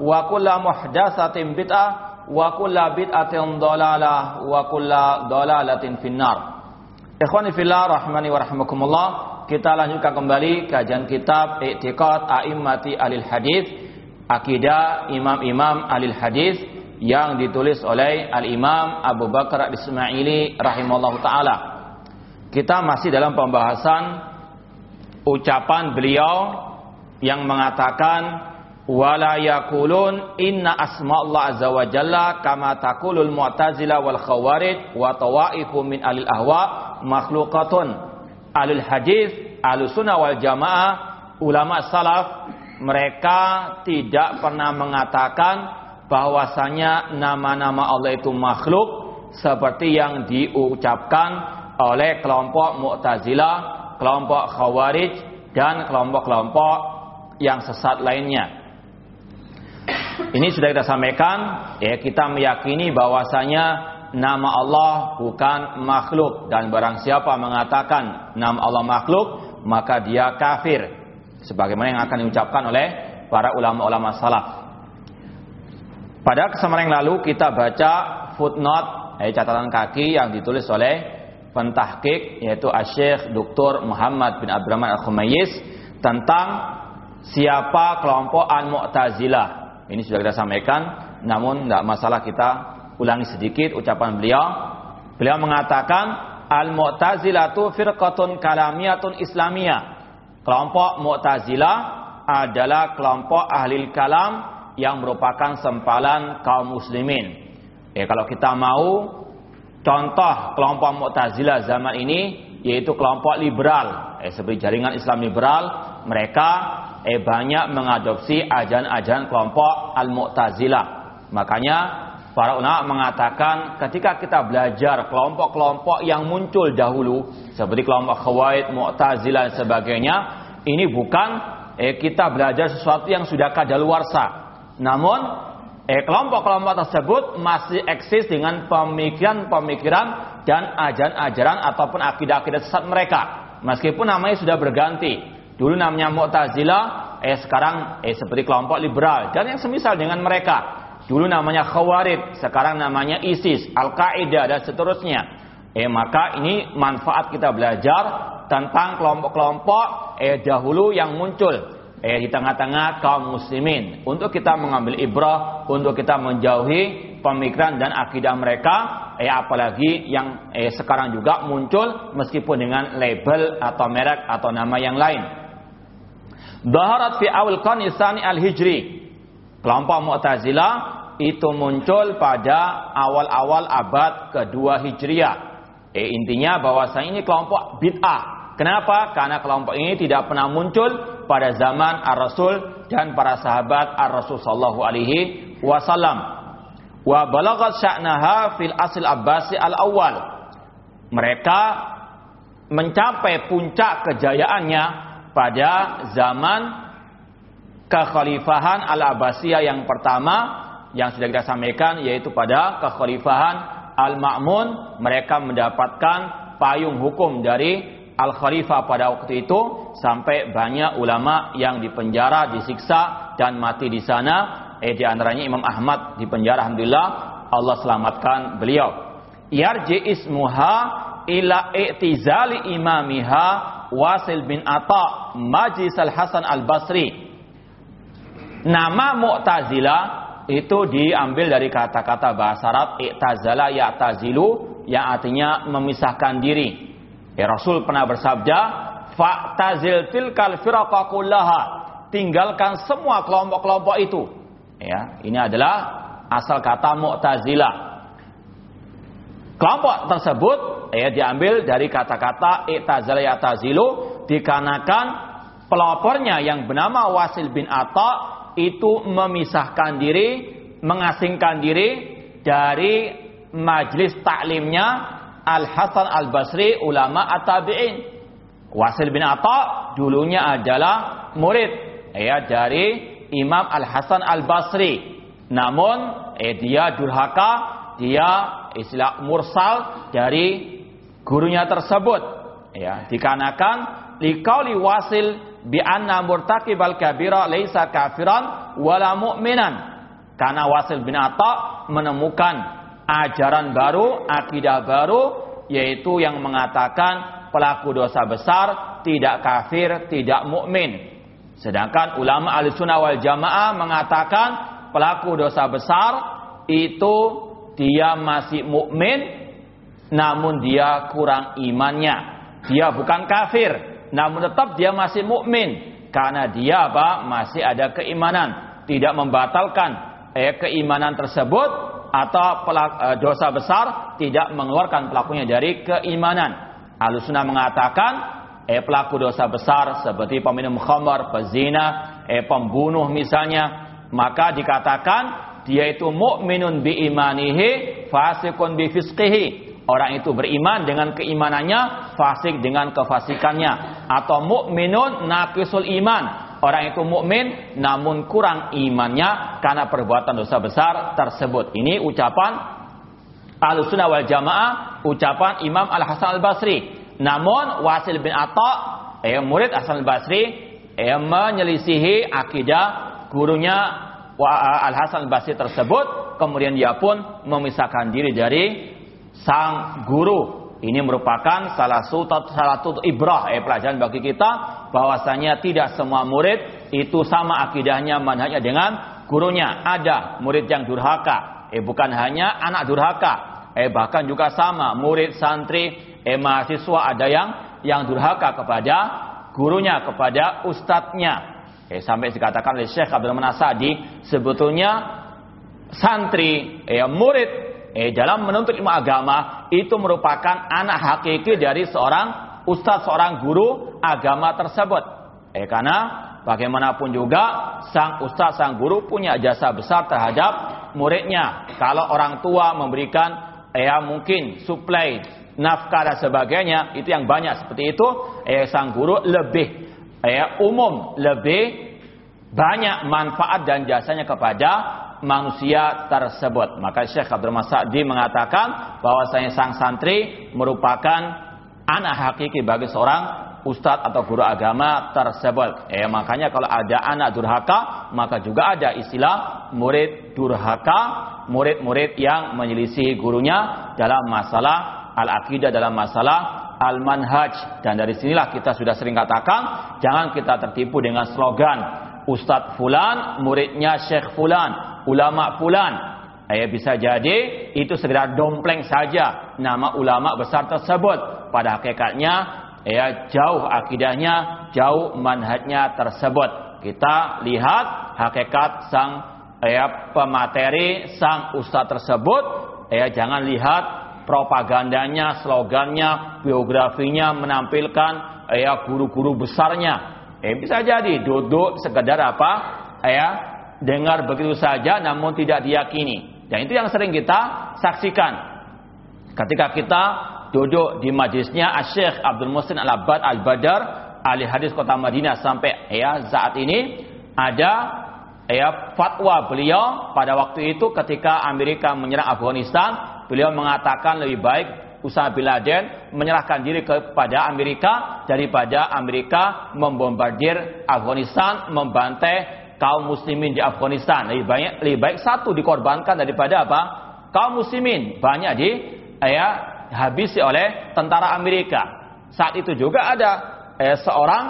wa kulla muhdatsatin bid'ah wa kulla bid'atin dhalalah wa kulla dhalalatin finnar. Ikhwani fillah rahmani wa rahmakumullah, kita lanjutkan kembali kajian kitab I'tiqad A'immati Alil Hadis, akidah imam-imam Alil Hadis yang ditulis oleh Al-Imam Abu Bakar Ismaili rahimallahu taala. Kita masih dalam pembahasan ucapan beliau yang mengatakan wala yakulun inna asma Allah azza wa jalla kama taqulul mu'tazilah wal khawarij wa tawaifu min alil ahwa makhluqatun alil hadis alus sunnah wal jamaah ulama salaf mereka tidak pernah mengatakan bahwasanya nama-nama Allah itu makhluk seperti yang diucapkan oleh kelompok Mu'tazilah, kelompok Khawarij dan kelompok-kelompok yang sesat lainnya. Ini sudah kita sampaikan, ya kita meyakini bahwasanya nama Allah bukan makhluk dan barang siapa mengatakan nama Allah makhluk maka dia kafir sebagaimana yang akan diucapkan oleh para ulama-ulama salaf. Pada kesempatan yang lalu kita baca footnote eh, catatan kaki yang ditulis oleh pentahkik yaitu Asyik Dr. Muhammad bin Abdurrahman Al-Khumayyiz tentang siapa kelompok Al-Mu'tazilah. Ini sudah kita sampaikan, namun tidak masalah kita ulangi sedikit ucapan beliau. Beliau mengatakan Al-Mu'tazilah itu firqatun kalamiyatun islamiyah Kelompok Mu'tazilah adalah kelompok ahli kalam yang merupakan sempalan kaum muslimin. Ya, kalau kita mau contoh kelompok Mu'tazilah zaman ini yaitu kelompok liberal, eh, seperti jaringan Islam liberal, mereka eh, banyak mengadopsi ajaran-ajaran kelompok Al-Mu'tazilah. Makanya para ulama mengatakan ketika kita belajar kelompok-kelompok yang muncul dahulu seperti kelompok Khawarij, Mu'tazilah dan sebagainya, ini bukan eh, kita belajar sesuatu yang sudah kadaluarsa. Namun eh, kelompok-kelompok tersebut masih eksis dengan pemikiran-pemikiran dan ajaran-ajaran ataupun akidah-akidah sesat mereka. Meskipun namanya sudah berganti. Dulu namanya Mu'tazilah, eh sekarang eh seperti kelompok liberal dan yang semisal dengan mereka. Dulu namanya Khawarij, sekarang namanya ISIS, Al-Qaeda dan seterusnya. Eh maka ini manfaat kita belajar tentang kelompok-kelompok eh dahulu yang muncul eh di tengah-tengah kaum muslimin untuk kita mengambil ibrah, untuk kita menjauhi pemikiran dan akidah mereka eh apalagi yang eh sekarang juga muncul meskipun dengan label atau merek atau nama yang lain. Daharat fi awal qanisani al-hijri. Kelompok Mu'tazilah itu muncul pada awal-awal abad kedua Hijriah. Eh, intinya bahwasanya ini kelompok bid'ah. Kenapa? Karena kelompok ini tidak pernah muncul pada zaman Ar-Rasul dan para sahabat Ar-Rasul sallallahu alaihi wasallam. Wa balagat sya'naha fil asl Abbasi al-awwal. Mereka mencapai puncak kejayaannya pada zaman kekhalifahan Al-Abbasiyah yang pertama yang sudah kita sampaikan yaitu pada kekhalifahan Al-Ma'mun mereka mendapatkan payung hukum dari Al-Khalifah pada waktu itu sampai banyak ulama yang dipenjara, disiksa dan mati di sana. Eh di antaranya Imam Ahmad dipenjara alhamdulillah Allah selamatkan beliau. Yarji ismuha ila i'tizali imamiha Wasil bin Atta Majlis Al-Hasan Al-Basri. Nama Mu'tazilah itu diambil dari kata-kata bahasa Arab i'tazala ya'tazilu yang artinya memisahkan diri. Ya, Rasul pernah bersabda, "Fa'tazil tilkal firaqa kullaha." Tinggalkan semua kelompok-kelompok itu. Ya, ini adalah asal kata Mu'tazilah. Kelompok tersebut ya diambil dari kata-kata i'tazala ya'tazilu dikarenakan pelopornya yang bernama Wasil bin Atta itu memisahkan diri, mengasingkan diri dari majlis taklimnya Al Hasan Al Basri ulama at-tabi'in. Wasil bin Atta dulunya adalah murid ya dari Imam Al Hasan Al Basri. Namun eh, dia durhaka, dia istilah mursal dari gurunya tersebut. Ya, dikarenakan liqauli wasil bi anna murtakibal kabira laisa kafiran wala mu'minan. Karena Wasil bin Atta menemukan ajaran baru, akidah baru yaitu yang mengatakan pelaku dosa besar tidak kafir, tidak mukmin. Sedangkan ulama Ahlussunnah wal Jamaah mengatakan pelaku dosa besar itu dia masih mukmin namun dia kurang imannya. Dia bukan kafir, namun tetap dia masih mukmin. Karena dia apa masih ada keimanan. Tidak membatalkan eh, keimanan tersebut atau pelak, eh, dosa besar tidak mengeluarkan pelakunya dari keimanan. Alusuna mengatakan eh, pelaku dosa besar seperti peminum khamar, pezina, eh, pembunuh misalnya maka dikatakan dia itu mukminun bi imanihi fasikun bi fisqihi Orang itu beriman dengan keimanannya, fasik dengan kefasikannya. Atau mukminun naqisul iman. Orang itu mukmin namun kurang imannya karena perbuatan dosa besar tersebut. Ini ucapan Ahlussunnah wal Jamaah, ucapan Imam Al Hasan Al Basri. Namun Wasil bin Atta, eh, murid Hasan Al Basri, eh, menyelisihi akidah gurunya Al Hasan Al Basri tersebut. Kemudian dia pun memisahkan diri dari sang guru. Ini merupakan salah satu salah satu ibrah eh, pelajaran bagi kita bahwasanya tidak semua murid itu sama akidahnya manhajnya dengan gurunya. Ada murid yang durhaka, eh bukan hanya anak durhaka, eh bahkan juga sama murid santri eh mahasiswa ada yang yang durhaka kepada gurunya, kepada ustadznya. Eh sampai dikatakan oleh Syekh Abdul Manasadi sebetulnya santri eh murid eh, dalam menuntut ilmu agama itu merupakan anak hakiki dari seorang ustadz, seorang guru agama tersebut. Eh, karena bagaimanapun juga sang ustadz, sang guru punya jasa besar terhadap muridnya. Kalau orang tua memberikan ya mungkin suplai nafkah dan sebagainya itu yang banyak seperti itu, eh, sang guru lebih eh, umum, lebih banyak manfaat dan jasanya kepada manusia tersebut. Maka Syekh Abdul Masadi mengatakan bahwasanya sang santri merupakan anak hakiki bagi seorang ustadz atau guru agama tersebut. Eh, makanya kalau ada anak durhaka, maka juga ada istilah murid durhaka, murid-murid yang menyelisih gurunya dalam masalah al-aqidah, dalam masalah al-manhaj. Dan dari sinilah kita sudah sering katakan, jangan kita tertipu dengan slogan Ustadz Fulan, muridnya Syekh Fulan ulama fulan. Eh, bisa jadi itu sekedar dompleng saja nama ulama besar tersebut. Pada hakikatnya ya jauh akidahnya, jauh manhajnya tersebut. Kita lihat hakikat sang ya pemateri sang ustadz tersebut ya jangan lihat propagandanya, slogannya, biografinya menampilkan ya guru-guru besarnya. Eh bisa jadi duduk sekedar apa? Ya dengar begitu saja namun tidak diyakini. Dan itu yang sering kita saksikan. Ketika kita duduk di majlisnya Syekh Abdul Musin Al-Abad Al-Badar ahli hadis kota Madinah sampai ya saat ini ada ya fatwa beliau pada waktu itu ketika Amerika menyerang Afghanistan, beliau mengatakan lebih baik Usama bin Laden menyerahkan diri kepada Amerika daripada Amerika membombardir Afghanistan, membantai kaum muslimin di Afghanistan. Lebih banyak lebih baik satu dikorbankan daripada apa? Kaum muslimin banyak di ya habisi oleh tentara Amerika. Saat itu juga ada eh, seorang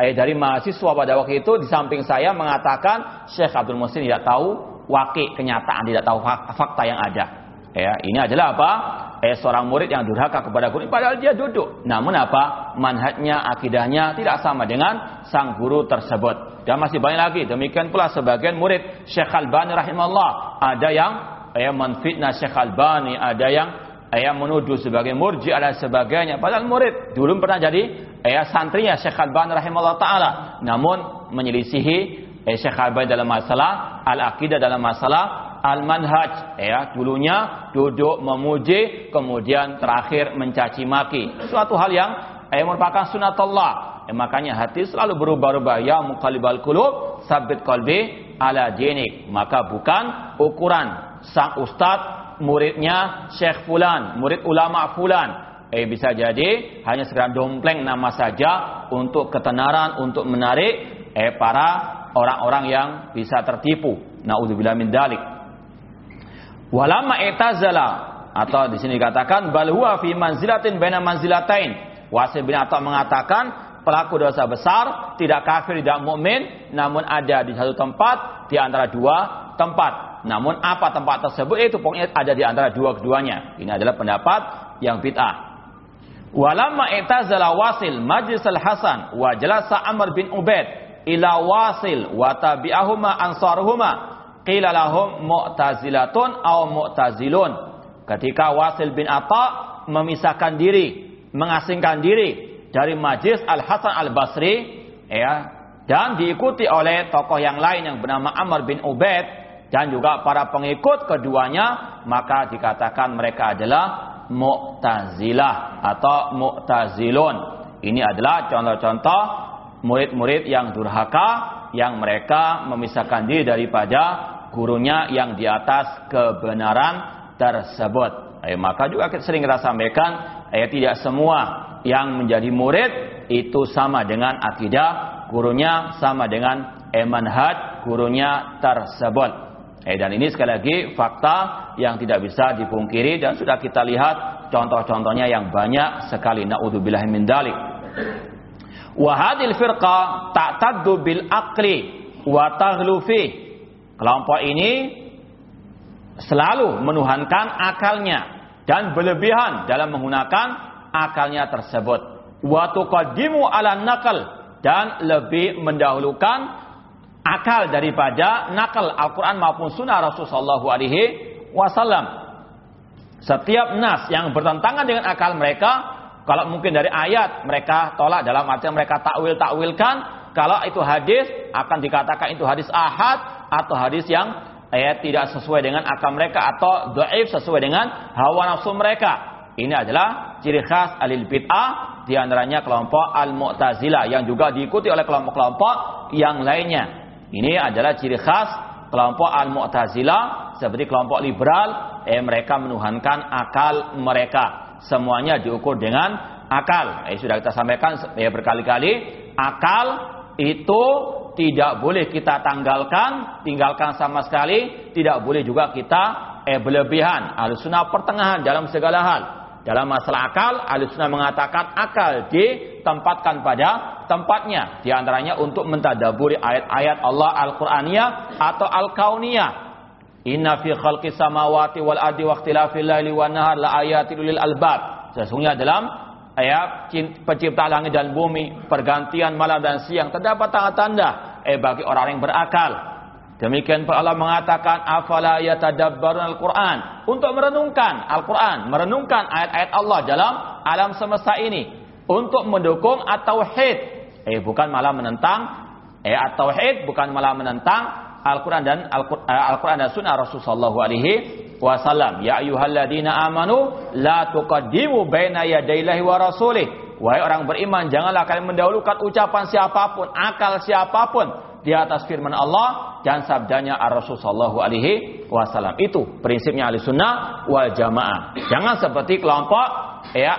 eh, dari mahasiswa pada waktu itu di samping saya mengatakan Syekh Abdul Muhsin tidak tahu wakil kenyataan, tidak tahu fakta yang ada. Ya, ini adalah apa? Eh, seorang murid yang durhaka kepada guru padahal dia duduk. Namun apa? Manhajnya, akidahnya tidak sama dengan sang guru tersebut. Dan masih banyak lagi. Demikian pula sebagian murid Syekh Albani rahimahullah. Ada yang eh, menfitnah Syekh Albani, ada yang ayah menuduh sebagai murji ada sebagainya padahal murid dulu pernah jadi ayah santrinya Syekh Al-Bani rahimahullah taala namun menyelisihi eh, Syekh Al-Bani dalam masalah al-aqidah dalam masalah al-manhaj ya dulunya duduk memuji kemudian terakhir mencaci maki suatu hal yang eh, merupakan sunatullah eh, makanya hati selalu berubah-ubah ya muqallibal qulub sabit qalbi ala dinik maka bukan ukuran sang ustadz muridnya Syekh Fulan, murid ulama Fulan. Eh bisa jadi hanya sekedar dompleng nama saja untuk ketenaran, untuk menarik eh para orang-orang yang bisa tertipu. Nauzubillah min dalik. Walama etazala atau di sini dikatakan bal huwa fi manzilatin baina manzilatain. Wasil bin Atta mengatakan pelaku dosa besar tidak kafir tidak mukmin namun ada di satu tempat di antara dua tempat namun apa tempat tersebut itu pokoknya ada di antara dua-duanya. Ini adalah pendapat yang bid'ah. Walamma i'tazala wasil majlis al-Hasan wa jalasa Amr bin Ubaid ila wasil wa tabi'ahuma ansaruhuma qila lahum mu'tazilatun aw mu'tazilun. Ketika Wasil bin Atta memisahkan diri, mengasingkan diri dari majlis Al-Hasan Al-Basri ya dan diikuti oleh tokoh yang lain yang bernama Amr bin Ubaid dan juga para pengikut keduanya maka dikatakan mereka adalah Mu'tazilah atau Mu'tazilun. Ini adalah contoh-contoh murid-murid yang durhaka yang mereka memisahkan diri daripada gurunya yang di atas kebenaran tersebut. Eh, maka juga kita sering kita sampaikan eh, tidak semua yang menjadi murid itu sama dengan akidah gurunya sama dengan emanhad gurunya tersebut. Eh, dan ini sekali lagi fakta yang tidak bisa dipungkiri dan sudah kita lihat contoh-contohnya yang banyak sekali. Naudzubillah min dalik. Wa hadil firqa ta'taddu bil aqli wa taghlufi. Kelompok ini selalu menuhankan akalnya dan berlebihan dalam menggunakan akalnya tersebut. Wa tuqaddimu ala nakal dan lebih mendahulukan akal daripada nakal Al-Quran maupun sunnah Rasulullah Alaihi Wasallam. Setiap nas yang bertentangan dengan akal mereka, kalau mungkin dari ayat mereka tolak dalam arti mereka takwil takwilkan. Kalau itu hadis akan dikatakan itu hadis ahad atau hadis yang ayat tidak sesuai dengan akal mereka atau doif sesuai dengan hawa nafsu mereka. Ini adalah ciri khas alil bid'ah di antaranya kelompok al-mu'tazilah yang juga diikuti oleh kelompok-kelompok yang lainnya. Ini adalah ciri khas kelompok Al-Mu'tazilah seperti kelompok liberal, eh mereka menuhankan akal mereka. Semuanya diukur dengan akal. Eh sudah kita sampaikan eh, berkali-kali, akal itu tidak boleh kita tanggalkan, tinggalkan sama sekali, tidak boleh juga kita eh berlebihan. Harus sunnah pertengahan dalam segala hal. Dalam masalah akal, Ahlussunnah mengatakan akal ditempatkan pada tempatnya. Di antaranya untuk mentadaburi ayat-ayat Allah Al-Qur'aniyah atau Al-Kauniyah. Inna fi khalqis samawati wal ardi wa ikhtilafil laili wan nahar la ayatil lil albab. Sesungguhnya dalam ayat pencipta langit dan bumi, pergantian malam dan siang terdapat tanda-tanda eh bagi orang yang berakal. Demikian pula Allah mengatakan afala yatadabbarun al-Qur'an untuk merenungkan Al-Qur'an, merenungkan ayat-ayat Allah dalam alam semesta ini untuk mendukung at-tauhid. Eh bukan malah menentang eh at-tauhid bukan malah menentang Al-Qur'an dan Al-Qur'an dan sunnah Rasulullah alaihi wasallam. Ya ayyuhalladzina amanu la tuqaddimu baina yadayillahi wa rasulih. Wahai orang beriman, janganlah kalian mendahulukan ucapan siapa pun, akal siapa pun di atas firman Allah dan sabdanya Rasulullah alaihi wasallam. Itu prinsipnya ahli sunnah wal jamaah. Jangan seperti kelompok ya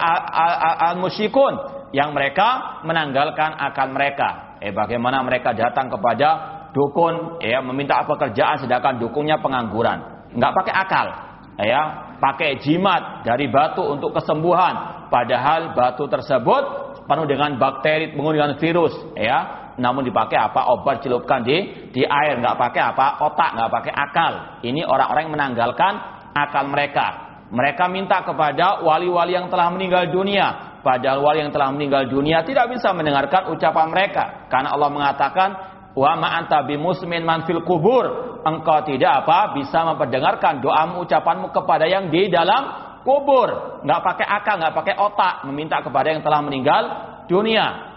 al-musyrikun yang mereka menanggalkan akal mereka. Eh bagaimana mereka datang kepada dukun ya meminta pekerjaan sedangkan dukunnya pengangguran. Enggak pakai akal. Ya, pakai jimat dari batu untuk kesembuhan. Padahal batu tersebut penuh dengan bakteri, penuh dengan virus, ya. Namun dipakai apa? Obat celupkan di di air. Nggak pakai apa? Otak nggak pakai akal. Ini orang-orang yang menanggalkan akal mereka. Mereka minta kepada wali-wali yang telah meninggal dunia. Padahal wali yang telah meninggal dunia tidak bisa mendengarkan ucapan mereka. Karena Allah mengatakan wa ma anta bimusmin man fil kubur engkau tidak apa bisa memperdengarkan doamu ucapanmu kepada yang di dalam kubur nggak pakai akal nggak pakai otak meminta kepada yang telah meninggal dunia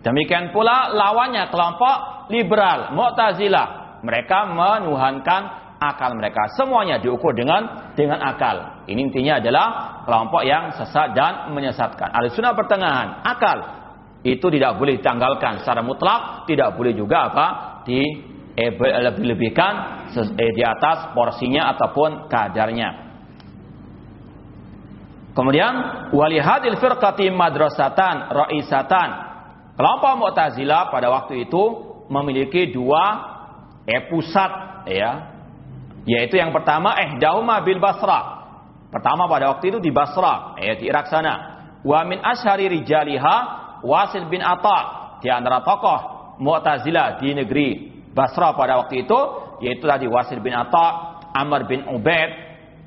Demikian pula lawannya kelompok liberal, Mu'tazilah. Mereka menuhankan akal mereka. Semuanya diukur dengan dengan akal. Ini intinya adalah kelompok yang sesat dan menyesatkan. Al-Sunnah pertengahan, akal itu tidak boleh ditanggalkan secara mutlak, tidak boleh juga apa di eh, lebih-lebihkan eh, di atas porsinya ataupun kadarnya. Kemudian walihadil firqati madrasatan raisatan Kelompok Mu'tazilah pada waktu itu memiliki dua eh, pusat ya. Yaitu yang pertama eh Dauma bil Basra. Pertama pada waktu itu di Basra, ya di Irak sana. Wa min ashari rijaliha Wasil bin Atta di antara tokoh Mu'tazilah di negeri Basra pada waktu itu yaitu tadi Wasil bin Atta, Amr bin Ubaid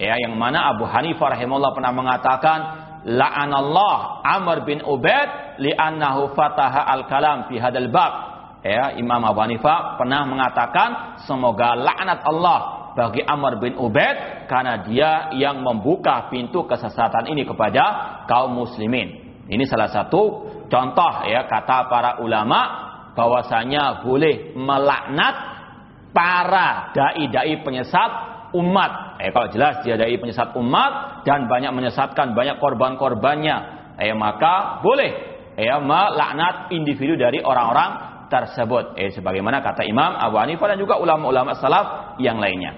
ya yang mana Abu Hanifah rahimahullah pernah mengatakan la'anallah Amr bin Ubaid li'annahu fataha al-kalam fi hadal bab. Ya, Imam Abu Hanifah pernah mengatakan semoga laknat Allah bagi Amr bin Ubaid karena dia yang membuka pintu kesesatan ini kepada kaum muslimin. Ini salah satu contoh ya kata para ulama bahwasanya boleh melaknat para dai-dai penyesat umat. Eh kalau jelas dia dai penyesat umat dan banyak menyesatkan banyak korban-korbannya, eh maka boleh ya melaknat individu dari orang-orang tersebut. Eh sebagaimana kata Imam Abu Hanifah dan juga ulama-ulama salaf yang lainnya.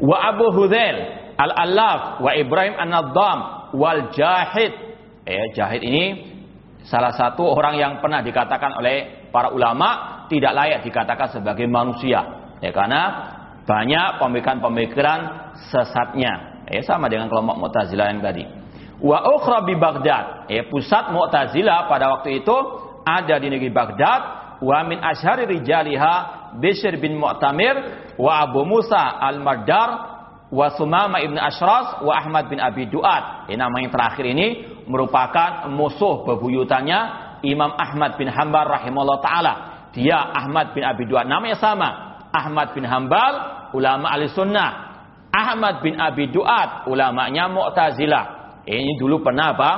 Wa Abu Hudzail Al-Allaf wa Ibrahim An-Naddam wal Jahid. Eh Jahid ini salah satu orang yang pernah dikatakan oleh para ulama tidak layak dikatakan sebagai manusia. Ya karena banyak pemikiran-pemikiran sesatnya. Eh sama dengan kelompok Mu'tazilah yang tadi wa ukhra bi Baghdad. Ya, pusat Mu'tazilah pada waktu itu ada di negeri Baghdad wa min ashari rijaliha Bishr bin Mu'tamir wa Abu Musa al-Mardar wa Sumama ibn Ashras wa Ahmad bin Abi Duat. Ya, nama yang terakhir ini merupakan musuh bebuyutannya Imam Ahmad bin Hanbal rahimahullah taala. Dia Ahmad bin Abi Duat namanya sama. Ahmad bin Hanbal ulama ahli sunnah. Ahmad bin Abi Duat ulamanya Mu'tazilah. Ini dulu pernah apa?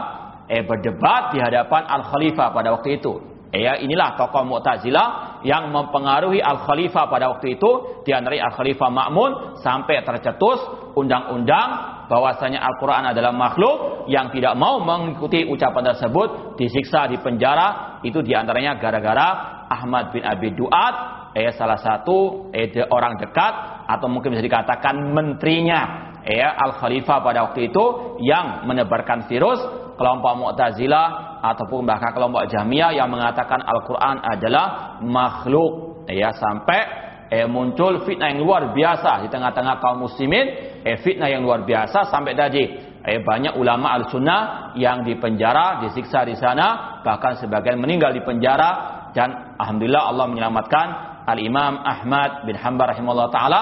Eh berdebat di hadapan Al Khalifah pada waktu itu. Eh, ya, inilah tokoh Mu'tazilah yang mempengaruhi Al Khalifah pada waktu itu, di antara Al Khalifah Ma'mun sampai tercetus undang-undang bahwasanya Al-Qur'an adalah makhluk yang tidak mau mengikuti ucapan tersebut disiksa di penjara itu di antaranya gara-gara Ahmad bin Abi Duat eh salah satu eh, orang dekat atau mungkin bisa dikatakan menterinya ya Al Khalifah pada waktu itu yang menebarkan virus kelompok Mu'tazilah ataupun bahkan kelompok Jahmiyah yang mengatakan Al-Qur'an adalah makhluk ya sampai eh, muncul fitnah yang luar biasa di tengah-tengah kaum muslimin. Eh, fitnah yang luar biasa sampai tadi. Eh, banyak ulama al-sunnah yang dipenjara disiksa di sana bahkan sebagian meninggal di penjara. Dan alhamdulillah Allah menyelamatkan al-Imam Ahmad bin Hanbal rahimahullah taala.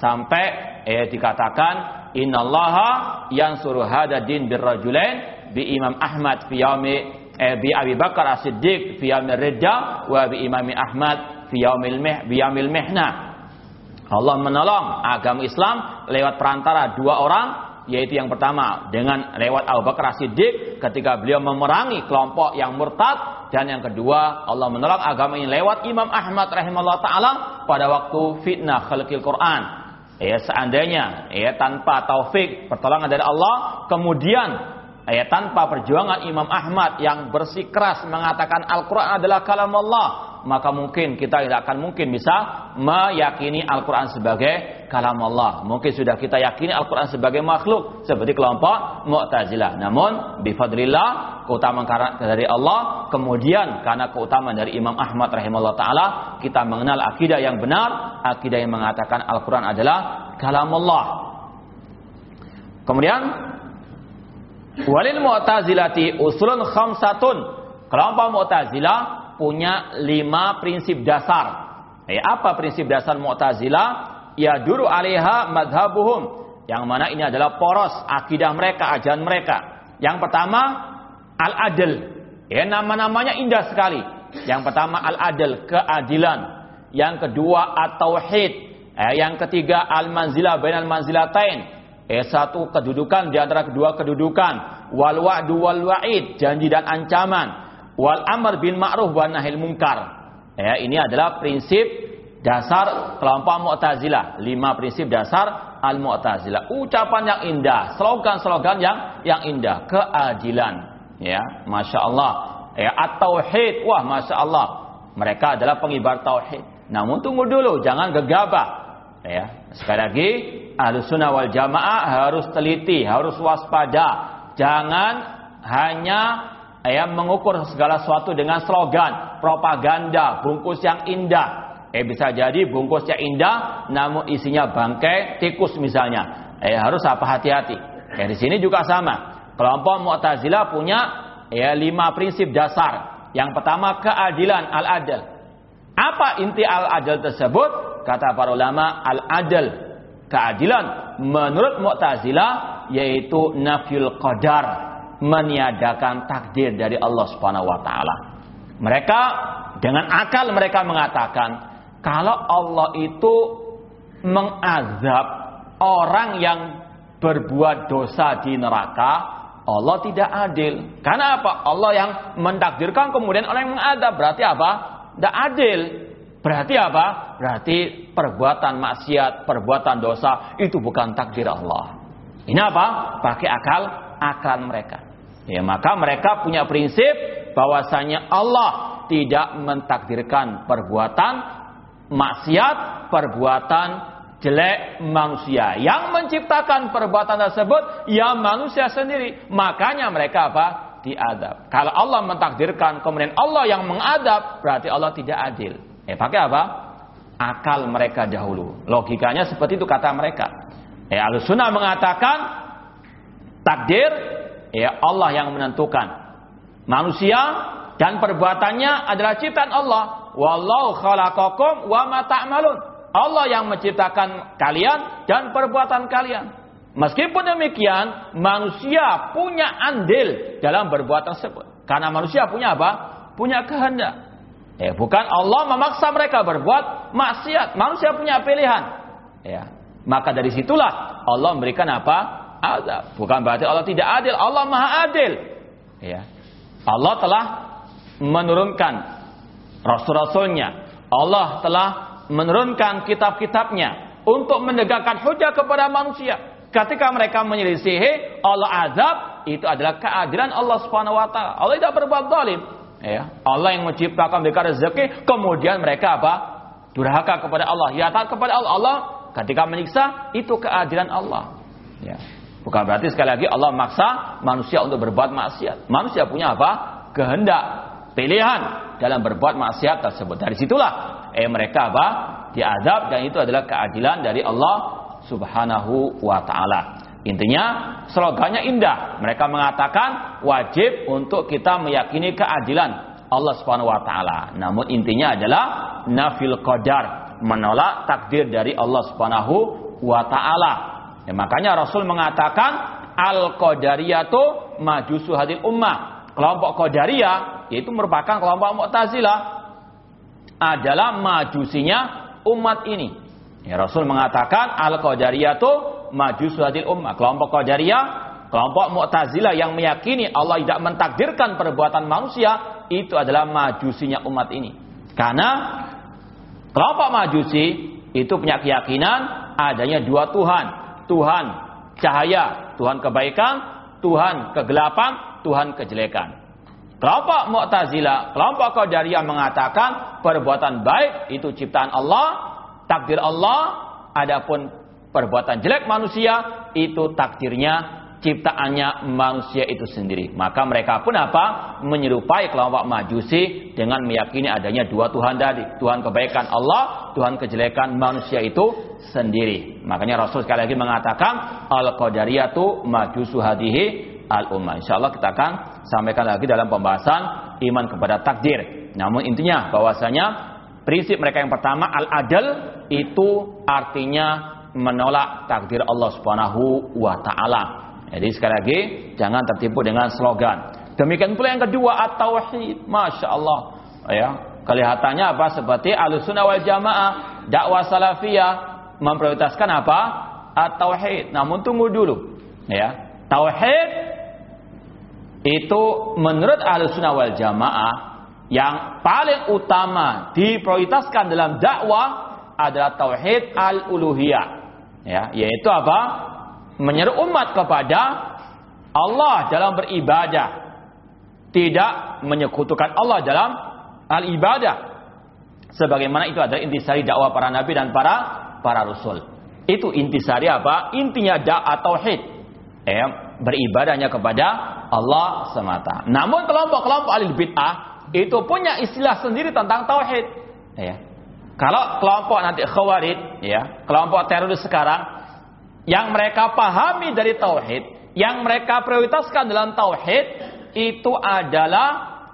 Sampai eh, dikatakan innallaha yansuru hada din birrajulain bi Imam Ahmad fi yaumi eh, bi Abi Bakar As-Siddiq fi ridda wa bi Imam Ahmad fi yaumil mih bi yaumil mihna Allah menolong agama Islam lewat perantara dua orang yaitu yang pertama dengan lewat Abu Bakar As-Siddiq ketika beliau memerangi kelompok yang murtad dan yang kedua Allah menolong agama ini lewat Imam Ahmad rahimahullah taala pada waktu fitnah khalqil Quran. Ya seandainya ya tanpa taufik pertolongan dari Allah kemudian ya tanpa perjuangan Imam Ahmad yang bersikeras mengatakan Al-Qur'an adalah kalam Allah maka mungkin kita tidak akan mungkin bisa meyakini Al-Quran sebagai kalam Allah. Mungkin sudah kita yakini Al-Quran sebagai makhluk seperti kelompok Mu'tazilah. Namun bifadlillah keutamaan dari Allah, kemudian karena keutamaan dari Imam Ahmad rahimahullah taala, kita mengenal akidah yang benar, akidah yang mengatakan Al-Quran adalah kalam Allah. Kemudian walil mu'tazilati usulun khamsatun Kelompok Mu'tazilah punya lima prinsip dasar. Eh, apa prinsip dasar Mu'tazilah? Ya duru alaiha madhabuhum. Yang mana ini adalah poros akidah mereka, ajaran mereka. Yang pertama, al-adl. Ya, nama-namanya indah sekali. Yang pertama al-adl, keadilan. Yang kedua at-tauhid. Eh, yang ketiga al-manzilah bainal manzilatain. Eh, satu kedudukan di antara kedua kedudukan. Wal wa'du wal wa'id, janji dan ancaman wal amr bin ma'ruf wa nahil munkar. Ya, ini adalah prinsip dasar kelompok Mu'tazilah. Lima prinsip dasar Al-Mu'tazilah. Ucapan yang indah, slogan-slogan yang yang indah, keadilan. Ya, Masya Allah. Ya, at-tauhid. Wah, Masya Allah. Mereka adalah pengibar tauhid. Namun tunggu dulu, jangan gegabah. Ya, sekali lagi, Ahlus Sunnah wal Jamaah harus teliti, harus waspada. Jangan hanya ya mengukur segala sesuatu dengan slogan, propaganda, bungkus yang indah. Eh bisa jadi bungkus yang indah namun isinya bangkai tikus misalnya. Eh harus apa hati-hati. Eh di sini juga sama. Kelompok Mu'tazilah punya ya lima prinsip dasar. Yang pertama keadilan al-adl. Apa inti al-adl tersebut? Kata para ulama al-adl keadilan menurut Mu'tazilah yaitu nafil qadar meniadakan takdir dari Allah Subhanahu wa taala. Mereka dengan akal mereka mengatakan kalau Allah itu mengazab orang yang berbuat dosa di neraka, Allah tidak adil. Karena apa? Allah yang mentakdirkan kemudian orang yang mengadab. Berarti apa? Tidak adil. Berarti apa? Berarti perbuatan maksiat, perbuatan dosa itu bukan takdir Allah. Ini apa? Pakai akal akal mereka. Ya, maka mereka punya prinsip bahwasanya Allah tidak mentakdirkan perbuatan maksiat, perbuatan jelek manusia. Yang menciptakan perbuatan tersebut ya manusia sendiri. Makanya mereka apa? Diadab. Kalau Allah mentakdirkan kemudian Allah yang mengadab, berarti Allah tidak adil. Eh pakai apa? Akal mereka dahulu. Logikanya seperti itu kata mereka. Eh Al-Sunnah mengatakan takdir ya Allah yang menentukan. Manusia dan perbuatannya adalah ciptaan Allah. Wallahu khalaqakum wa ma ta'malun. Allah yang menciptakan kalian dan perbuatan kalian. Meskipun demikian, manusia punya andil dalam berbuat tersebut. Karena manusia punya apa? Punya kehendak. Ya, bukan Allah memaksa mereka berbuat maksiat. Manusia punya pilihan. Ya. Maka dari situlah Allah memberikan apa? azab. Bukan berarti Allah tidak adil. Allah maha adil. Ya. Allah telah menurunkan rasul-rasulnya. Allah telah menurunkan kitab-kitabnya untuk menegakkan hujah kepada manusia. Ketika mereka menyelisihi Allah azab, itu adalah keadilan Allah Subhanahu wa taala. Allah tidak berbuat zalim. Ya. Allah yang menciptakan mereka rezeki, kemudian mereka apa? Durhaka kepada Allah, ya taat kepada Allah. Allah ketika menyiksa itu keadilan Allah. Ya. Bukan berarti sekali lagi Allah maksa manusia untuk berbuat maksiat. Manusia punya apa? Kehendak, pilihan dalam berbuat maksiat tersebut. Dari situlah eh mereka apa? Diadab dan itu adalah keadilan dari Allah Subhanahu wa taala. Intinya slogannya indah. Mereka mengatakan wajib untuk kita meyakini keadilan Allah Subhanahu wa taala. Namun intinya adalah nafil qadar, menolak takdir dari Allah Subhanahu wa taala. Ya, makanya Rasul mengatakan al-qadariyatu majusu hadil ummah. Kelompok Qadariyah yaitu merupakan kelompok Mu'tazilah adalah majusinya umat ini. Ya, Rasul mengatakan al-qadariyatu majusu hadil ummah. Kelompok Qadariyah, kelompok Mu'tazilah yang meyakini Allah tidak mentakdirkan perbuatan manusia itu adalah majusinya umat ini. Karena kelompok majusi itu punya keyakinan adanya dua Tuhan. Tuhan cahaya, Tuhan kebaikan, Tuhan kegelapan, Tuhan kejelekan. Kelompok Mu'tazilah, kelompok Qadariyah mengatakan perbuatan baik itu ciptaan Allah, takdir Allah, adapun perbuatan jelek manusia itu takdirnya ciptaannya manusia itu sendiri. Maka mereka pun apa? Menyerupai kelompok majusi dengan meyakini adanya dua Tuhan tadi. Tuhan kebaikan Allah, Tuhan kejelekan manusia itu sendiri. Makanya Rasul sekali lagi mengatakan Al-Qadariyatu majusu hadihi al-ummah. Insyaallah kita akan sampaikan lagi dalam pembahasan iman kepada takdir. Namun intinya bahwasanya prinsip mereka yang pertama al-adl itu artinya menolak takdir Allah Subhanahu wa taala. Jadi sekali lagi jangan tertipu dengan slogan. Demikian pula yang kedua at-tauhid. Masya Allah. Ya, kelihatannya apa? Seperti alusunah wal jamaah, dakwah salafiyah memprioritaskan apa? At-tauhid. Namun tunggu dulu. Ya, tauhid itu menurut Ahlussunnah wal Jamaah yang paling utama diprioritaskan dalam dakwah adalah tauhid al-uluhiyah. Ya, yaitu apa? Menyeru umat kepada Allah dalam beribadah. Tidak menyekutukan Allah dalam al-ibadah. Sebagaimana itu adalah intisari dakwah para nabi dan para para rasul. Itu intisari apa? Intinya dakwah tauhid. Ya, beribadahnya kepada Allah semata. Namun kelompok-kelompok alil bid'ah itu punya istilah sendiri tentang tauhid. Ya. Kalau kelompok nanti khawarij, ya, kelompok teroris sekarang, yang mereka pahami dari tauhid, yang mereka prioritaskan dalam tauhid itu adalah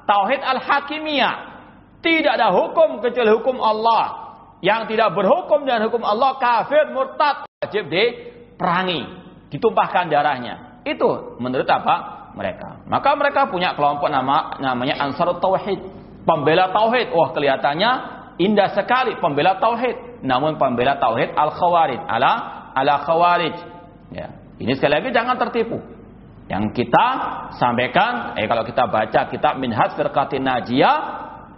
tauhid al-hakimiyah. Tidak ada hukum kecuali hukum Allah. Yang tidak berhukum dengan hukum Allah kafir murtad wajib diperangi, ditumpahkan darahnya. Itu menurut apa? mereka. Maka mereka punya kelompok nama namanya Ansar Tauhid, pembela tauhid. Wah, kelihatannya indah sekali pembela tauhid. Namun pembela tauhid al khawarij ala ala khawarij. Ya. Ini sekali lagi jangan tertipu. Yang kita sampaikan, eh kalau kita baca kitab Minhaj Firqatin Najiyah,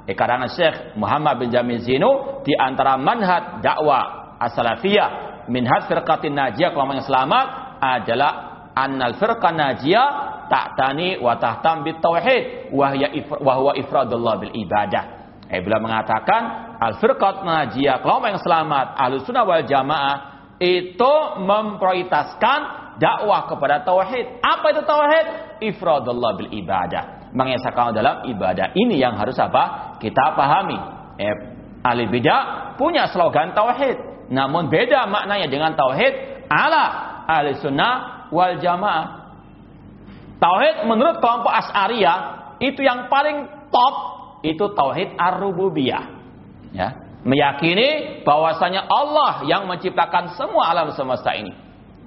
eh karena Syekh Muhammad bin Jamil Zinu di antara manhaj dakwah as-salafiyah Minhaj Firqatin Najiyah kelompok yang selamat adalah annal firqah najiyah ta'tani wa tahtam bit tauhid wa huwa ifradullah bil ibadah. Eh bila mengatakan al firqat najiyah kelompok yang selamat ahlus sunnah wal jamaah itu memprioritaskan dakwah kepada tauhid. Apa itu tauhid? Ifradullah bil ibadah. Mengesahkan dalam ibadah. Ini yang harus apa? Kita pahami. Eh, ahli bidah punya slogan tauhid. Namun beda maknanya dengan tauhid ala ahli sunnah wal jamaah. Tauhid menurut kelompok As'ariyah itu yang paling top itu tauhid ar-rububiyah. Ya, meyakini bahwasanya Allah yang menciptakan semua alam semesta ini.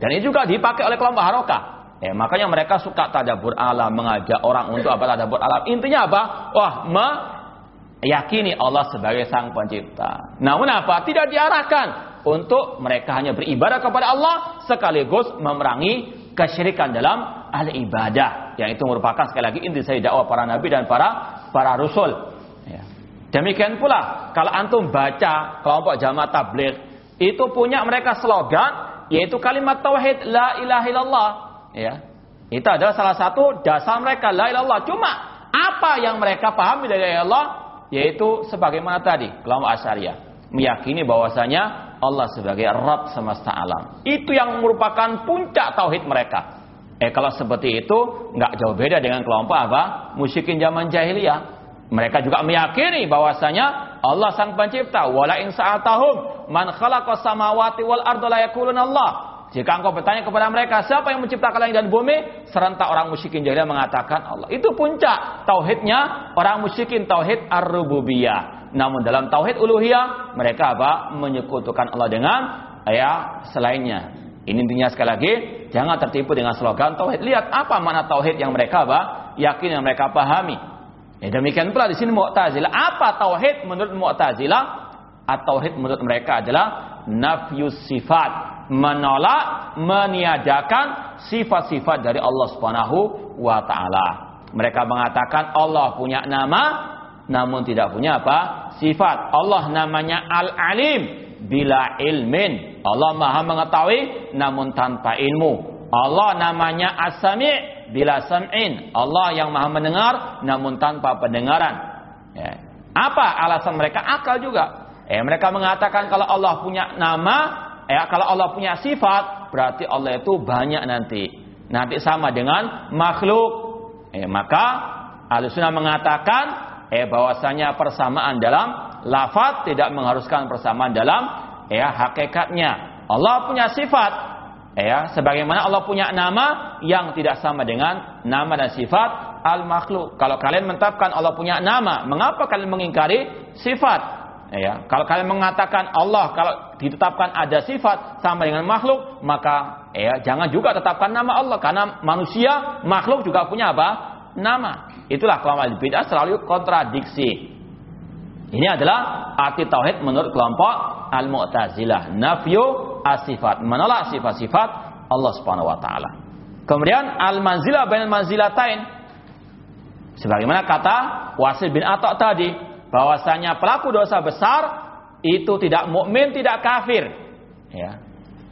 Dan ini juga dipakai oleh kelompok Harokah. Ya, makanya mereka suka tadabur alam, mengajak orang untuk apa tadabur alam. Intinya apa? Wah, meyakini Allah sebagai sang pencipta. Namun apa? Tidak diarahkan untuk mereka hanya beribadah kepada Allah sekaligus memerangi kesyirikan dalam ahli ibadah yang itu merupakan sekali lagi inti saya dakwah para nabi dan para para rasul ya. demikian pula kalau antum baca kelompok jamaah tabligh itu punya mereka slogan yaitu kalimat tauhid la ilaha illallah. Ya. Itu adalah salah satu dasar mereka la ilallah cuma apa yang mereka pahami dari Allah? Yaitu sebagaimana tadi kelompok asyariah meyakini bahwasanya Allah sebagai Rabb semesta alam. Itu yang merupakan puncak tauhid mereka. Eh kalau seperti itu nggak jauh beda dengan kelompok apa? Musyrikin zaman jahiliyah. Mereka juga meyakini bahwasanya Allah sang pencipta. Wala in sa'atahum man khalaqas samawati wal arda la Allah. Jika engkau bertanya kepada mereka siapa yang menciptakan langit dan bumi, serentak orang musyrikin jahiliyah mengatakan Allah. Itu puncak tauhidnya orang musyrikin tauhid ar-rububiyah. Namun dalam tauhid uluhiyah mereka apa? Menyekutukan Allah dengan ya selainnya. Ini intinya sekali lagi jangan tertipu dengan slogan tauhid. Lihat apa mana tauhid yang mereka apa? Yakin yang mereka pahami. Ya, demikian pula di sini Mu'tazilah. Apa tauhid menurut Mu'tazilah? At-tauhid menurut mereka adalah nafyus sifat, menolak, meniadakan sifat-sifat dari Allah Subhanahu wa taala. Mereka mengatakan Allah punya nama, namun tidak punya apa? Sifat. Allah namanya Al-Alim bila ilmin. Allah Maha mengetahui namun tanpa ilmu. Allah namanya As-Sami' bila sam'in. Allah yang Maha mendengar namun tanpa pendengaran. Ya. Apa alasan mereka? Akal juga. Eh mereka mengatakan kalau Allah punya nama, eh kalau Allah punya sifat, berarti Allah itu banyak nanti. Nanti sama dengan makhluk. Eh maka Ahlussunnah mengatakan eh bahwasanya persamaan dalam lafaz tidak mengharuskan persamaan dalam eh hakikatnya. Allah punya sifat, Ya, sebagaimana Allah punya nama yang tidak sama dengan nama dan sifat al-makhluk. Kalau kalian menetapkan Allah punya nama, mengapa kalian mengingkari sifat? Ya, kalau kalian mengatakan Allah kalau ditetapkan ada sifat sama dengan makhluk, maka ya jangan juga tetapkan nama Allah karena manusia makhluk juga punya apa? Nama. Itulah kelompok bid'ah selalu kontradiksi. Ini adalah arti tauhid menurut kelompok Al-Mu'tazilah. Nafyu asifat, menolak sifat-sifat Allah Subhanahu wa taala. Kemudian al-manzilah bainal manzilatain. Sebagaimana kata Wasil bin Atta tadi, bahwasanya pelaku dosa besar itu tidak mukmin, tidak kafir. Ya.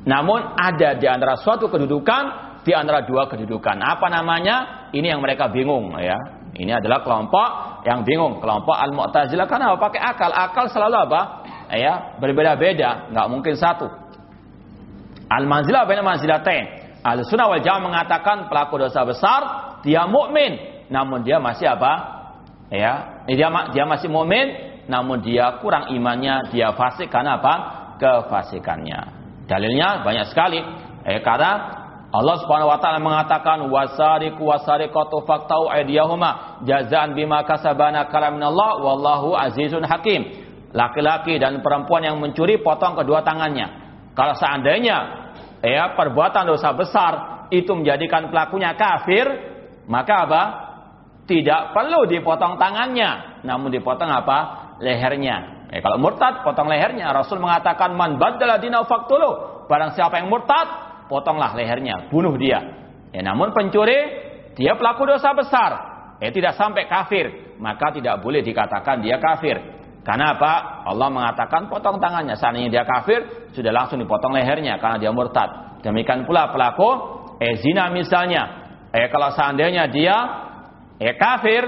Namun ada di antara suatu kedudukan di antara dua kedudukan. Apa namanya? Ini yang mereka bingung ya. Ini adalah kelompok yang bingung, kelompok Al-Mu'tazilah karena apa? Pakai akal. Akal selalu apa? Ya, berbeda-beda, nggak mungkin satu. Al-manzilah baina manzilatain. Al-sunnah wal jamaah mengatakan pelaku dosa besar dia mukmin, namun dia masih apa? Ya, dia dia masih mukmin, namun dia kurang imannya, dia fasik karena apa? Kefasikannya. Dalilnya banyak sekali. Eh, karena Allah Subhanahu wa taala mengatakan wasariqu wasariqatu faqtau aydiyahuma jazaan bima kasabana kalaminallah wallahu azizun hakim. Laki-laki dan perempuan yang mencuri potong kedua tangannya. Kalau seandainya ya perbuatan dosa besar itu menjadikan pelakunya kafir, maka apa? Tidak perlu dipotong tangannya, namun dipotong apa? Lehernya. Eh, kalau murtad, potong lehernya. Rasul mengatakan man badala dina faktulu. Barang siapa yang murtad, potonglah lehernya, bunuh dia. Ya, namun pencuri, dia pelaku dosa besar. Eh, tidak sampai kafir, maka tidak boleh dikatakan dia kafir. Karena apa? Allah mengatakan potong tangannya. Seandainya dia kafir, sudah langsung dipotong lehernya karena dia murtad. Demikian pula pelaku eh zina misalnya. Eh kalau seandainya dia eh kafir,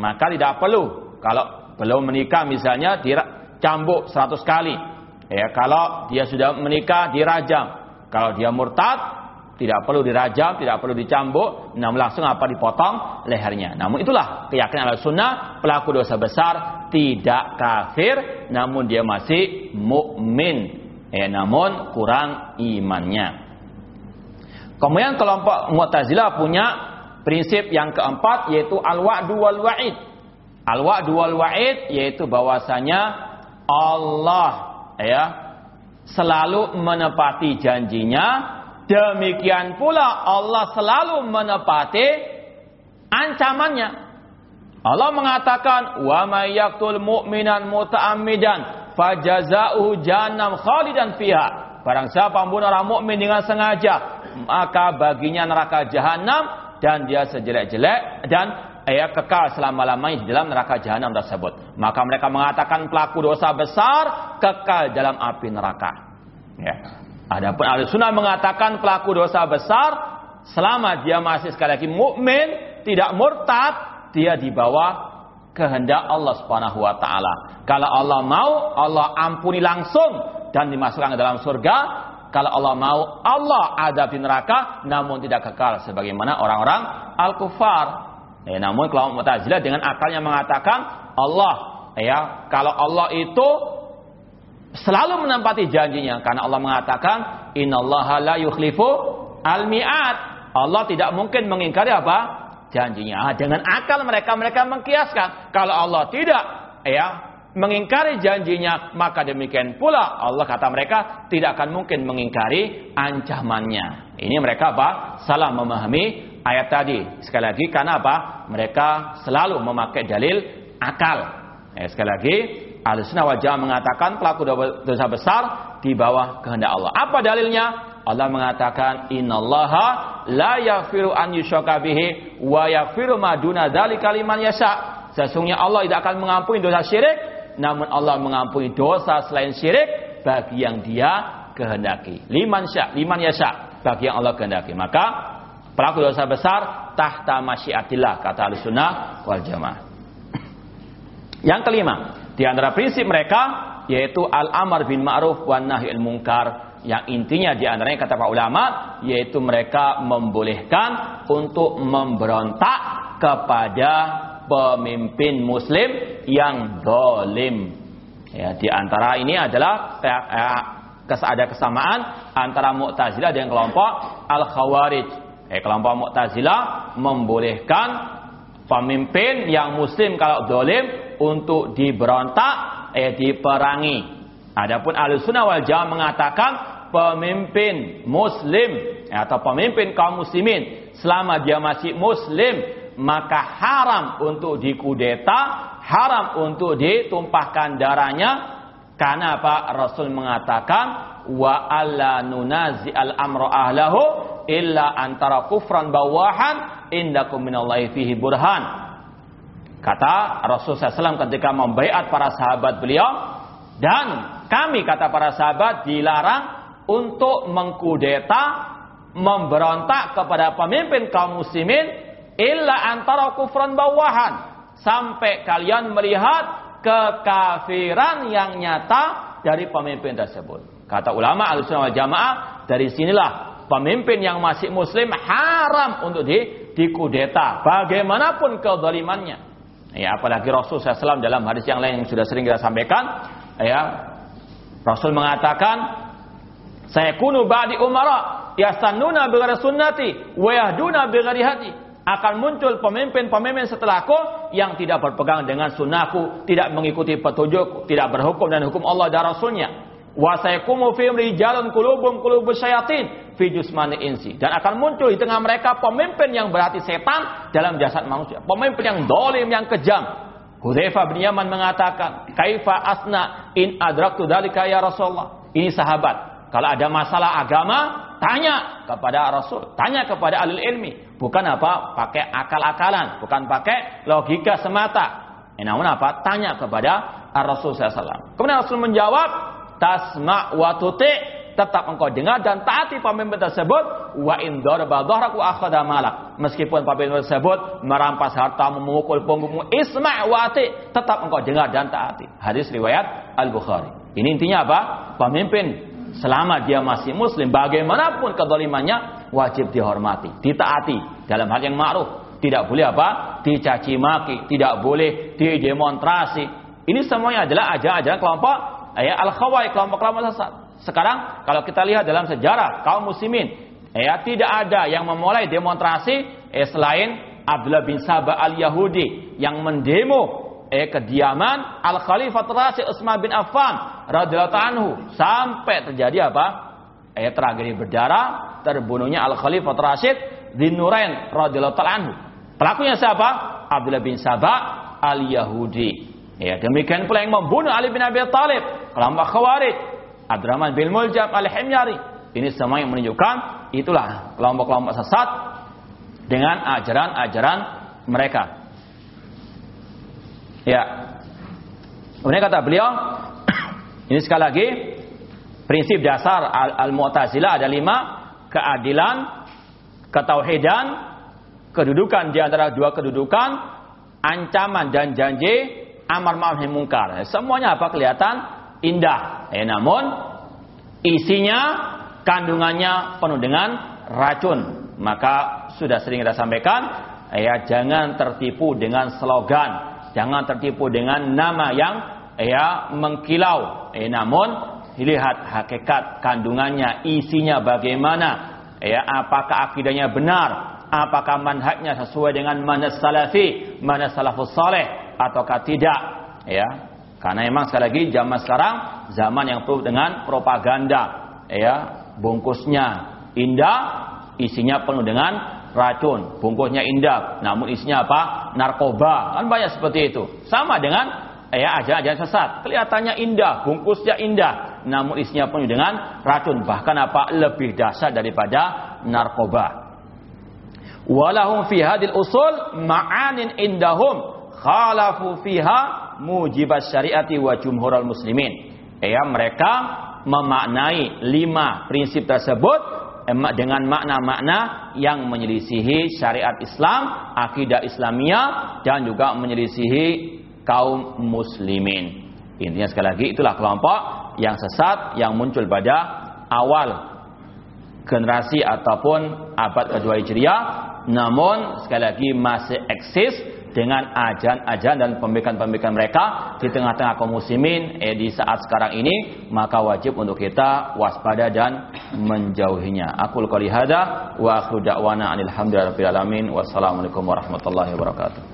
maka tidak perlu kalau belum menikah misalnya dicambuk 100 kali. Eh kalau dia sudah menikah dirajam. Kalau dia murtad tidak perlu dirajam, tidak perlu dicambuk, namun langsung apa dipotong lehernya. Namun itulah keyakinan al-sunnah, pelaku dosa besar tidak kafir, namun dia masih mukmin. Eh, namun kurang imannya. Kemudian kelompok Mu'tazilah punya prinsip yang keempat yaitu al-wa'du wal wa'id. Al-wa'du wal wa'id yaitu bahwasanya Allah ya selalu menepati janjinya Demikian pula Allah selalu menepati ancamannya. Allah mengatakan, "Wa may yaqtul mu'minan muta'ammidan fajaza'uhu jahannam khalidan fiha." Barang siapa membunuh orang mukmin dengan sengaja, maka baginya neraka jahanam dan dia sejelek-jelek dan ia kekal selama-lamanya di dalam neraka jahanam tersebut. Maka mereka mengatakan pelaku dosa besar kekal dalam api neraka. Ya. Adapun ahli sunnah mengatakan pelaku dosa besar selama dia masih sekali lagi mukmin, tidak murtad, dia dibawa kehendak Allah Subhanahu wa taala. Kalau Allah mau, Allah ampuni langsung dan dimasukkan ke dalam surga. Kalau Allah mau, Allah ada di neraka namun tidak kekal sebagaimana orang-orang al-kufar. Ya, namun kalau Mu'tazilah dengan akalnya mengatakan Allah ya, kalau Allah itu selalu menempati janjinya karena Allah mengatakan innallaha la yukhlifu al-mi'ad. Allah tidak mungkin mengingkari apa? janjinya. Ah, dengan akal mereka mereka mengkiaskan kalau Allah tidak ya mengingkari janjinya maka demikian pula Allah kata mereka tidak akan mungkin mengingkari ancamannya. Ini mereka apa? Salah memahami ayat tadi. Sekali lagi karena apa? Mereka selalu memakai dalil akal. Eh, sekali lagi Al-Sunnah wal Jamaah mengatakan pelaku dosa besar di bawah kehendak Allah. Apa dalilnya? Allah mengatakan innallaha la yaghfiru an yushraka bihi wa yaghfiru ma duna dzalika liman. Sesungguhnya Allah tidak akan mengampuni dosa syirik, namun Allah mengampuni dosa selain syirik bagi yang Dia kehendaki. Liman sya, liman yasha. bagi yang Allah kehendaki. Maka pelaku dosa besar tahta masyiatillah kata Ahlussunnah wal Jamaah. Yang kelima, di antara prinsip mereka yaitu al-amar bin ma'ruf wan nahyil munkar yang intinya di antaranya kata para ulama yaitu mereka membolehkan untuk memberontak kepada pemimpin muslim yang dolim ya di antara ini adalah eh, ada kesamaan antara Mu'tazilah dengan kelompok Al-Khawarij. Eh, kelompok Mu'tazilah membolehkan pemimpin yang muslim kalau dolim untuk diberontak, eh diperangi. Adapun Ahlussunnah wal Jamaah mengatakan pemimpin muslim eh, atau pemimpin kaum muslimin selama dia masih muslim maka haram untuk dikudeta, haram untuk ditumpahkan darahnya karena apa? Rasul mengatakan wa alla nunazi al amro ahlahu illa antara kufran bawahan indakum minallahi fihi burhan. Kata Rasul SAW ketika membaiat para sahabat beliau dan kami kata para sahabat dilarang untuk mengkudeta memberontak kepada pemimpin kaum muslimin illa antara kufran bawahan sampai kalian melihat kekafiran yang nyata dari pemimpin tersebut. Kata ulama al-sunnah wal jamaah, dari sinilah pemimpin yang masih muslim haram untuk di, dikudeta. Bagaimanapun kezalimannya. Ya, apalagi Rasul SAW dalam hadis yang lain yang sudah sering kita sampaikan, ya, Rasul mengatakan, saya kunu ba'di umara yastannuna bighairi sunnati wa yahduna bighairi hadi akan muncul pemimpin-pemimpin setelahku yang tidak berpegang dengan sunnahku, tidak mengikuti petunjuk, tidak berhukum dan hukum Allah dan Rasulnya. Wa sayakumu fi rijalun qulubum qulubus syayatin fi insi. Dan akan muncul di tengah mereka pemimpin yang berhati setan dalam jasad manusia. Pemimpin yang dolim, yang kejam. Hudzaifah bin Yaman mengatakan, "Kaifa asna in adraktu dalika ya Rasulullah?" Ini sahabat. Kalau ada masalah agama, tanya kepada Rasul, tanya kepada alil ilmi. Bukan apa? Pakai akal-akalan, bukan pakai logika semata. Eh, namun apa? Tanya kepada Rasul SAW. Kemudian Rasul menjawab, tasma wa tuti' tetap engkau dengar dan taati pemimpin tersebut. Wa in darba dhahraku akhadha malak. Meskipun pemimpin tersebut merampas harta memukul punggungmu isma' wa ati. Tetap engkau dengar dan taati. Hadis riwayat Al-Bukhari. Ini intinya apa? Pemimpin selama dia masih muslim bagaimanapun kedolimannya wajib dihormati, ditaati. Dalam hal yang ma'ruf. Tidak boleh apa? Dicaci maki, tidak boleh didemonstrasi. Ini semuanya adalah ajaran-ajaran kelompok ya al-khawai, kelompok-kelompok sesat. Sekarang kalau kita lihat dalam sejarah kaum muslimin, ya tidak ada yang memulai demonstrasi eh, selain Abdullah bin Sabah al-Yahudi yang mendemo eh kediaman Al Khalifah Rasyid Utsman bin Affan radhiyallahu anhu sampai terjadi apa? Eh tragedi berdarah terbunuhnya Al Khalifah Rashid bin Nurain radhiyallahu anhu. Pelakunya siapa? Abdullah bin Sabah Al Yahudi. Ya, demikian pula yang membunuh Ali bin Abi Thalib, kelompok Khawarij, Abdurrahman bin Muljam Al-Himyari. Ini semua yang menunjukkan itulah kelompok-kelompok sesat dengan ajaran-ajaran mereka. Ya. Kemudian kata beliau, ini sekali lagi prinsip dasar Al-Mu'tazilah ada lima keadilan, ketauhidan, kedudukan di antara dua kedudukan, ancaman dan janji, amar ma'ruf nahi mungkar. Semuanya apa kelihatan indah. Eh, namun isinya kandungannya penuh dengan racun. Maka sudah sering kita sampaikan, ya jangan tertipu dengan slogan, jangan tertipu dengan nama yang ya mengkilau. Eh, namun lihat hakikat kandungannya, isinya bagaimana, ya apakah akidahnya benar, apakah manhajnya sesuai dengan manhaj salafi, manhaj salafus saleh ataukah tidak, ya. Karena memang sekali lagi zaman sekarang zaman yang penuh dengan propaganda, ya. Bungkusnya indah, isinya penuh dengan racun. Bungkusnya indah, namun isinya apa? Narkoba. Kan banyak seperti itu. Sama dengan ya ajaran-ajaran sesat. Kelihatannya indah, bungkusnya indah, namun isinya penuh dengan racun. Bahkan apa? Lebih dahsyat daripada narkoba. Walahum fi hadil usul ma'anin indahum khalafu fiha mujibas syariati wa jumhurul muslimin. Ya, mereka memaknai lima prinsip tersebut dengan makna-makna yang menyelisihi syariat Islam, akidah Islamiyah dan juga menyelisihi kaum muslimin. Intinya sekali lagi itulah kelompok yang sesat yang muncul pada awal generasi ataupun abad kedua Hijriah namun sekali lagi masih eksis dengan ajan-ajan dan pembikan-pembikan mereka di tengah-tengah kaum muslimin eh, di saat sekarang ini maka wajib untuk kita waspada dan menjauhinya. Aku qouli hada wa akhiru da'wana alamin wassalamualaikum warahmatullahi wabarakatuh.